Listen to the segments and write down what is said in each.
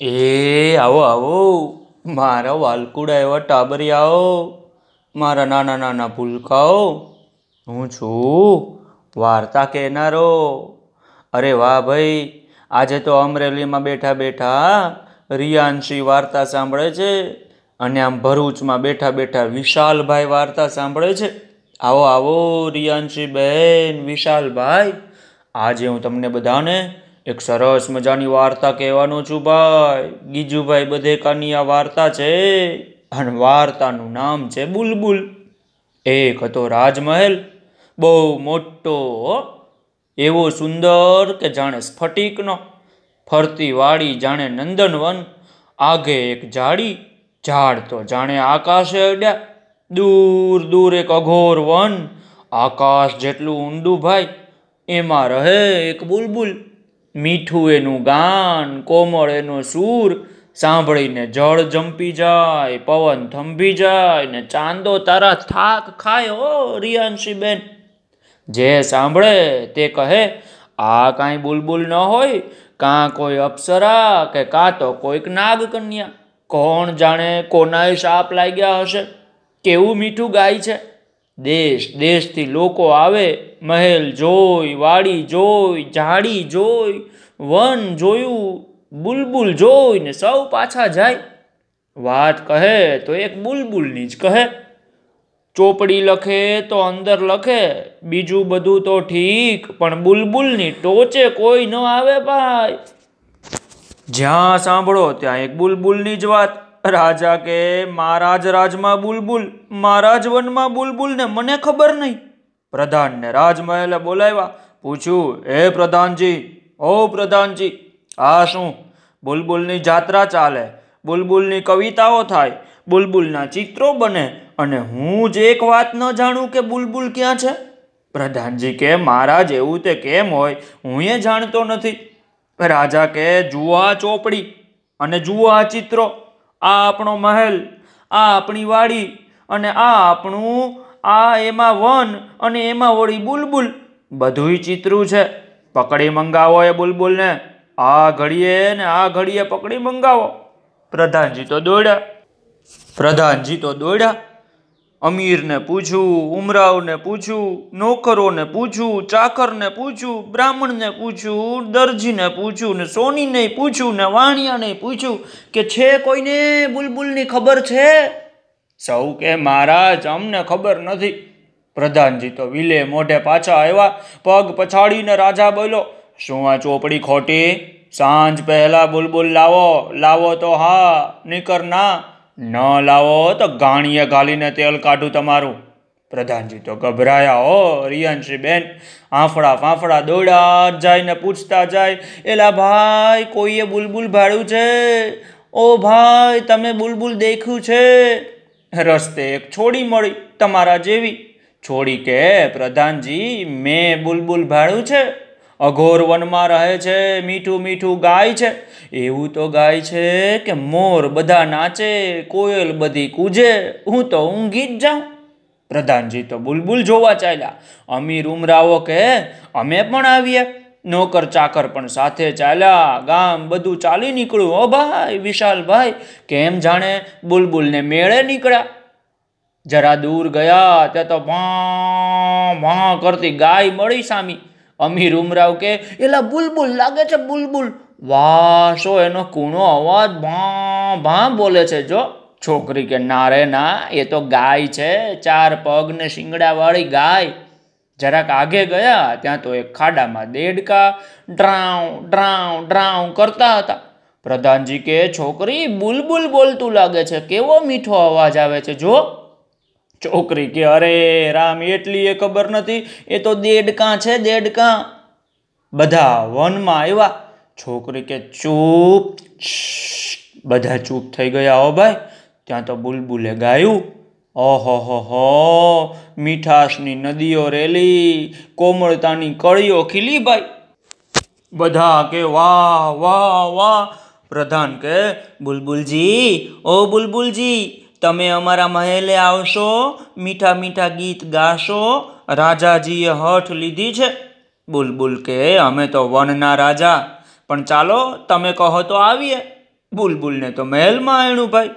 એ, આવો આવો. મારા વાલકુડા એવા ટાબરિયાઓ મારા નાના નાના ભૂલકાઓ. હું છું વાર્તા કહેનારો. અરે વાહ ભાઈ, આજે તો અમરેલીમાં બેઠા બેઠા રિયાંશી વાર્તા સાંભળે છે અને આમ ભરૂચમાં બેઠા બેઠા વિશાલભાઈ વાર્તા સાંભળે છે. આવો આવો રિયાંશી બેન, વિશાલભાઈ. આજે હું તમને બધાને એક સરસ મજાની વાર્તા કહેવાનો છું ભાઈ. ગીજુભાઈ બધેકાની આ વાર્તા છે. અને વાર્તાનું નામ છે બુલબુલ. એક હતો રાજમહેલ, બહુ મોટો. એવો સુંદર કે જાણે સ્ફટિકનો. ફરતી વાડી જાણે નંદનવન, આગે એક ઝાડી, ઝાડ તો જાણે આકાશે અડ્યા. દૂર દૂર એક અઘોર વન, આકાશ જેટલું ઊંડું ભાઈ, એમાં રહે એક બુલબુલ. મીઠું એનું ગાન, કોમળ એનો સૂર, સાંભળીને જળ જંપી જાય, પવન થંભી જાય ને ચાંદો તારા થાક ખાય. હો રિયાંશીબેન, જે સાંભળે તે કહે, આ કાંઈ બુલબુલ ન હોય, કાં કોઈ અપ્સરા કે કાં તો કોઈક નાગકન્યા. કોણ જાણે કોનાય શાપ લાગ્યા હશે? કેવું મીઠું ગાય છે? દેશ, દેશથી લોકો આવે, મહેલ જોઈ, વાડી જોઈ, ઝાડી જોઈ, વન જોયું, બુલબુલ જોઈને સૌ પાછા જાય. વાત કહે તો એક બુલબુલની જ કહે. ચોપડી લખે તો અંદર લખે, બીજું બધું તો ઠીક, પણ બુલબુલની ટોચે કોઈ ન આવે ભાઈ. જ્યાં સાંભળો ત્યાં એક બુલબુલની જ વાત. રાજા કે મારા જ રાજમાં બુલબુલ મારા જ વનમાં બુલબુલ ને મને ખબર નહીં. પ્રધાનને રાજમહેલે બોલાવ્યા, પૂછ્યું, હે પ્રધાનજી, ઓ પ્રધાનજી, આ શું? બુલબુલની જાત્રા ચાલે, બુલબુલની કવિતાઓ થાય, બુલબુલના ચિત્રો બને, અને હું જ એક વાત ન જાણું કે બુલબુલ ક્યાં છે? પ્રધાનજી કે, મહારાજ, એવું તે કેમ હોય? હું એ જાણતો નથી. રાજા કે જુઓ આ ચોપડી અને જુઓ આ ચિત્રો. આ આપણો મહેલ, આ આપણી વાડી અને આ આપણું, આ એમાં વન અને એમાં વળી બુલબુલ બધુંય ચિત્રું છે. પકડી મંગાવો એ બુલબુલને. આ ઘડીએ ને આ ઘડીએ પકડી મંગાવો. પ્રધાનજી તો દોડ્યા. પ્રધાનજી તો દોડ્યા. અમીરને પૂછ્યું ઉમરાવને પૂછ્યું નોકરોને પૂછ્યું ચાકરને પૂછ્યું બ્રાહ્મણને પૂછ્યું દરજીને પૂછ્યું ને સોનીને પૂછ્યું ને વાણિયાને પૂછ્યું કે છે કોઈને બુલબુલની ખબર છે? સૌ કે મહારાજ, અમને ખબર નથી. પ્રધાનજી તો વિલે મોઢે પાછા આવ્યા, પગ પછાડીને રાજા બોલ્યો, શું આ ચોપડી ખોટી? સાંજ પહેલા બુલબુલ લાવો લાવો તો હા, નીકર ના. ન લાવો તો ગાણીએ ગાલીને તેલ કાઢું તમારું. પ્રધાનજી તો ગભરાયા, હો, રિયાંશી બેન, આંફળા ફાંફળા દોડા જાય ને પૂછતા જાય, એલા ભાઈ, કોઈએ બુલબુલ ભાડ્યું છે? ઓ ભાઈ, તમે બુલબુલ દેખ્યું છે? રસ્તે એક છોડી મળી તમારા જેવી. છોડી કે, પ્રધાનજી, મેં બુલબુલ ભાડ્યું છે? અઘોર વનમાં રહે છે, મીઠું મીઠું ગાય છે. એવું તો ગાય છે કે મોર બધા નાચે, કોયલ બધી કૂજે, હું તો ઊંઘી જ જાઉં. પ્રધાનજી તો બુલબુલ જોવા ચાલ્યા. અમીર ઉમરાવો કે, અમે પણ આવીએ. નોકર ચાકર પણ સાથે ચાલ્યા. ગામ બધું ચાલી નીકળ્યું. ઓ ભાઈ, વિશાલભાઈ, કેમ જાણે બુલબુલને મેળે નીકળ્યા? જરા દૂર ગયા ત્યાં તો ભા ભા કરતી ગાય મળી સામી. અમીર ઉમરાવ કે, એલા બુલબુલ, લાગે છે બુલબુલ. વાહ, શો એનો કૂણો અવાજ? ભા ભા બોલે છે. જો, છોકરી કે ના રે ના, એ તો ગાય છે, ચાર પગ ને શિંગડાવાળી ગાય. જરાક આગે ગયા, ત્યાં તો એક ખાડામાં દેડકા ડ્રાઉ ડ્રાઉ ડ્રાઉ કરતા હતા. પ્રધાનજી કે, છોકરી, બુલબુલ બોલતું લાગે છે, કેવો મીઠો અવાજ આવે છે, જો. છોકરી કે, અરે રામ, એટલી એ ખબર નથી? એ તો દેડકા છે, દેડકા. બધા વનમાં આવ્યા. છોકરી કે, ચૂપ બધા ચૂપ થઈ ગયા, હો ભાઈ, ત્યાં તો બુલબુલે ગાયું. ઓહો હો, મીઠાશની નદીઓ રેલી, કોમળતાની કળીઓ ખીલી ભાઈ. બધા કે, વાહ વાહ વાહ. પ્રધાન કે, બુલબુલજી, ઓ બુલબુલજી તમે અમારા મહેલે આવશો, મીઠા મીઠા ગીત ગાશો, રાજાજીએ હઠ લીધી છે. બુલબુલ કે, અમે તો વનના રાજા. પણ ચાલો, તમે કહો તો આવીએ. બુલબુલને તો મહેલમાં આણ્યું ભાઈ.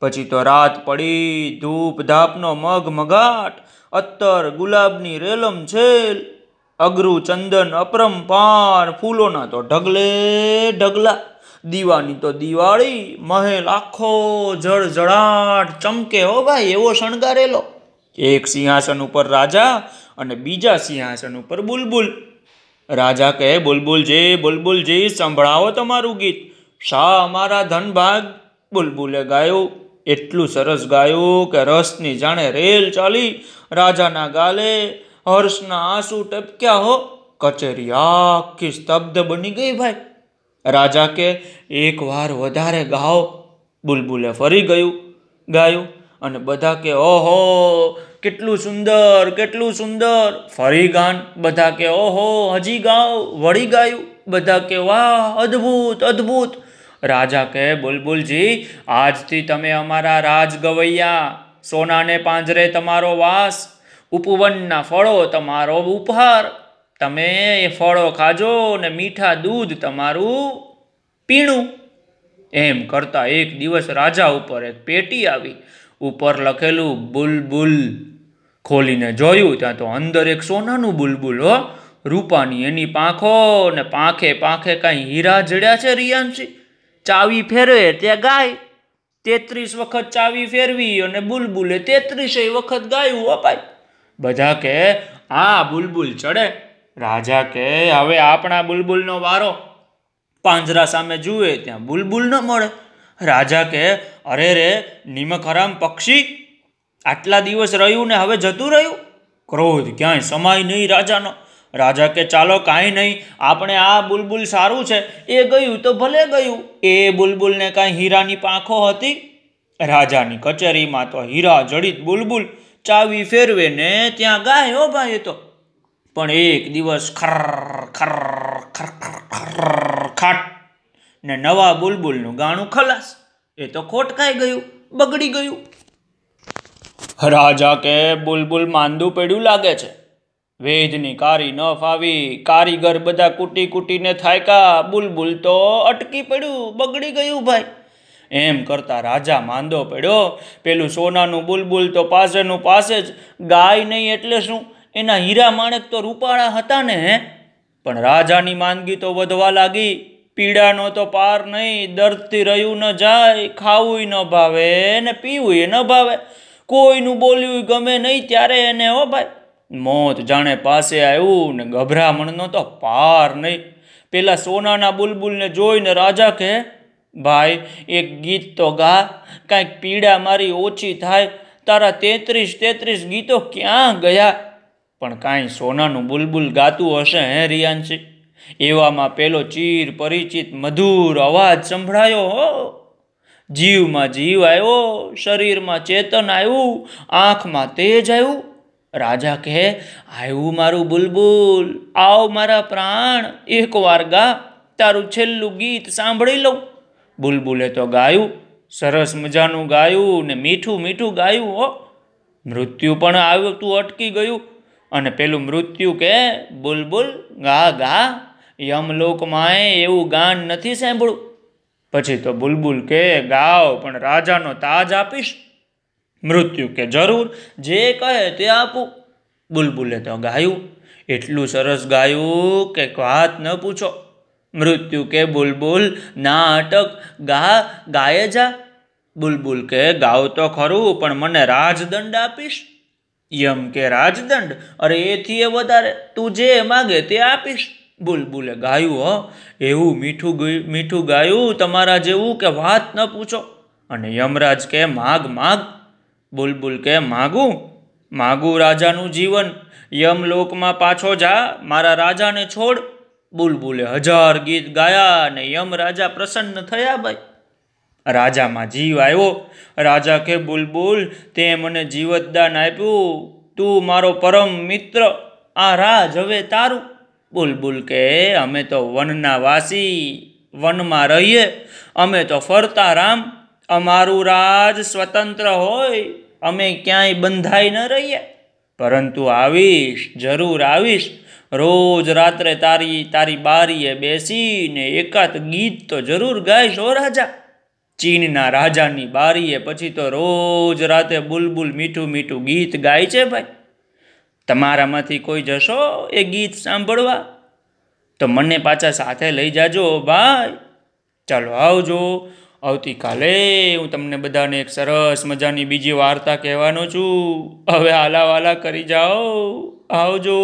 પછી તો રાત પડી ધૂપ ધાપનો મગ મગાટ. અત્તર ગુલાબની રેલમ છેલ. અગરું, ચંદન અપરંપાર ફૂલોના તો ઢગલે ઢગલા. દીવાની તો દિવાળી, મહેલ આખો જળજળાટ ચમકે હો ભાઈ એવો શણગારેલો. એક સિંહાસન ઉપર રાજા અને બીજા સિંહાસન ઉપર બુલબુલ. રાજા કહે બુલબુલજી બુલબુલજી સંભળાવો તમારું ગીત. શા અમારા ધનભાગ બુલબુલે ગાયું. એટલું સરસ ગાયું કે રસની જાણે રેલ ચાલી. રાજાના ગાલે હર્ષના આંસુ ટપક્યા હો. કચેરી આખી સ્તબ્ધ બની ગઈ ભાઈ. રાજા કે, એક વાર વધારે ગાઓ. બુલબુલે ફરી ગયું, ગાયું અને બધા કે, ઓહો, કેટલું સુંદર કેટલું સુંદર. ફરી ગાન, બધા કે, ઓહો, હજી ગાઓ. વળી ગાયું, બધા કે, વાહ, અદ્ભુત અદ્ભુત. રાજા કે, બુલબુલજી, આજથી તમે અમારા રાજ ગવૈયા સોનાને પાંજરે તમારો વાસ. ઉપવનના ફળો તમારો ઉપહાર. તમે એ ફળો ખાજો ને મીઠા દૂધ તમારું પીણું. એમ કરતા એક દિવસ રાજા ઉપર એક પેટી આવી. ઉપર લખેલું બુલબુલ ખોલીને જોયું, ત્યાં તો અંદર એક સોનાનું બુલબુલ હો. રૂપાની એની પાંખો ને પાંખે પાંખે કાંઈ હીરા જડ્યા છે રિયાંશી. ચાવી ફેરવે ત્યાં ગાય. તેત્રીસ વખત ચાવી ફેરવી અને બુલબુલે તેત્રીસે વખત ગાયું અપાય બધા કે હા બુલબુલ ચડે. રાજા કે, હવે આપણા બુલબુલનો વારો પાંજરા સામે જુએ, ત્યાં બુલબુલ ન મળે. રાજા કે, અરે રે નિમક પક્ષી આટલા દિવસ રહ્યું ને હવે જતું રહ્યું? ક્રોધ ક્યાંય સમાય નહીં રાજાનો. રાજા કે, ચાલો, કાંઈ નહીં, આપણે આ બુલબુલ સારું છે, એ ગયું તો ભલે ગયું. એ બુલબુલને કાંઈ હીરાની પાંખો હતી? રાજાની કચેરીમાં તો હીરા, જડિત બુલબુલ ચાવી ફેરવે ને ત્યાં ગાય, હો ભાઈ, એ તો. પણ એક દિવસ ખર ખર ખર ખર ખાટ ને નવા બુલબુલનું ગાણું ખલાસ. એ તો ખોટકાઈ ગયું, બગડી ગયું. રાજા કે બુલબુલ માંદું પડ્યું લાગે છે. વેદની કારી ન ફાવી, કારીગર બધા કૂટી કૂટીને થાયકા. બુલબુલ તો અટકી પડ્યું, બગડી ગયું ભાઈ. એમ કરતાં રાજા માંદો પડ્યો. પેલું સોનાનું બુલબુલ તો પાસેનું પાસે જ, ગાય નહીં એટલે શું? એના હીરા માણેક તો રૂપાળા હતા ને પણ રાજાની માંદગી તો વધવા લાગી. પીડાનો તો પાર નહીં દર્દથી રહ્યું ન જાય ખાવું ન ભાવે ને પીવું ન ભાવે. કોઈનું બોલ્યું ગમે નહીં ત્યારે એને, હો ભાઈ. મોત જાણે પાસે આવ્યું ને ગભરામણનો તો પાર નહીં. પેલા સોનાના બુલબુલને જોઈને રાજા કહે ભાઈ, એક ગીત તો ગા, કાંઈક પીડા મારી ઓછી થાય, તારા તેત્રીસ તેત્રીસ ગીતો ક્યાં ગયા? પણ કાંઈ સોનાનું બુલબુલ ગાતું હશે હે, રિયાંશી? એવામાં પેલો ચીર પરિચિત મધુર અવાજ સંભળાયો, હો. જીવમાં જીવ આવ્યો, શરીરમાં ચેતન આવ્યું, આંખમાં તેજ આવ્યું. રાજા કહે, આવ્યું મારું બુલબુલ, આવ મારા પ્રાણ એકવાર ગા, તારું છેલ્લું ગીત સાંભળી લઉં. બુલબુલે તો ગાયું, સરસ મજાનું ગાયું ને મીઠું મીઠું ગાયું, હો. મૃત્યુ પણ આવ્યું તું અટકી ગયું અને પેલું મૃત્યુ કે બુલબુલ ગા ગા યમલોકમાંય એવું ગાન નથી સાંભળ્યું. પછી તો બુલબુલ કે ગાઓ, પણ રાજાનો તાજ આપીશ. મૃત્યુ કે જરૂર જે કહે તે આપું. બુલબુલે તો ગાયું, એટલું સરસ ગાયું કે વાત ન પૂછો. મૃત્યુ કે બુલબુલ ના અટક ગા ગાય જા. બુલબુલ કે ગાવ તો ખરું, પણ મને રાજદંડ આપીશ. યમ કે રાજદંડ? અરે એથી એ વધારે તું જે માગે તે આપીશ. બુલબુલે ગાયું, હો? એવું મીઠું મીઠું ગાયું તમારા જેવું કે વાત ન પૂછો. અને યમરાજ કે માગ માગ? બુલબુલ કે માગું? માગું રાજાનું જીવન. યમલોકમાં પાછો જા, મારા રાજાને છોડ. બુલબુલે હજાર ગીત ગાયા અને યમ રાજા પ્રસન્ન થયા ભાઈ. રાજામાં જીવ આવ્યો. રાજા કે, બુલબુલ, તે મને જીવતદાન આપ્યું. તું મારો પરમ મિત્ર. આ રાજ હવે તારું. બુલબુલ કે, અમે તો વનના વાસી. વનમાં રહીએ. અમે તો ફરતા રામ. અમારું રાજ સ્વતંત્ર હોય. અમે ક્યાંય બંધાઈ ન રહીએ. પરંતુ આવીશ, જરૂર આવીશ. રોજ રાત્રે તારી તારી બારીએ બેસીને એકાદ ગીત તો જરૂર ગાઈશ, ઓ રાજા. ચીનના રાજાની બારીએ પછી તો રોજ રાતે બુલબુલ મીઠું મીઠું ગીત ગાય છે ભાઈ. તમારામાંથી કોઈ જશો એ ગીત સાંભળવા? તો મને પાછા સાથે લઈ જાજો ભાઈ. ચાલો આવજો. આવતીકાલે હું તમને બધાને એક સરસ મજાની બીજી વાર્તા કહેવાનો છું. હવે હાલા વાલા કરી જાઓ. આવજો.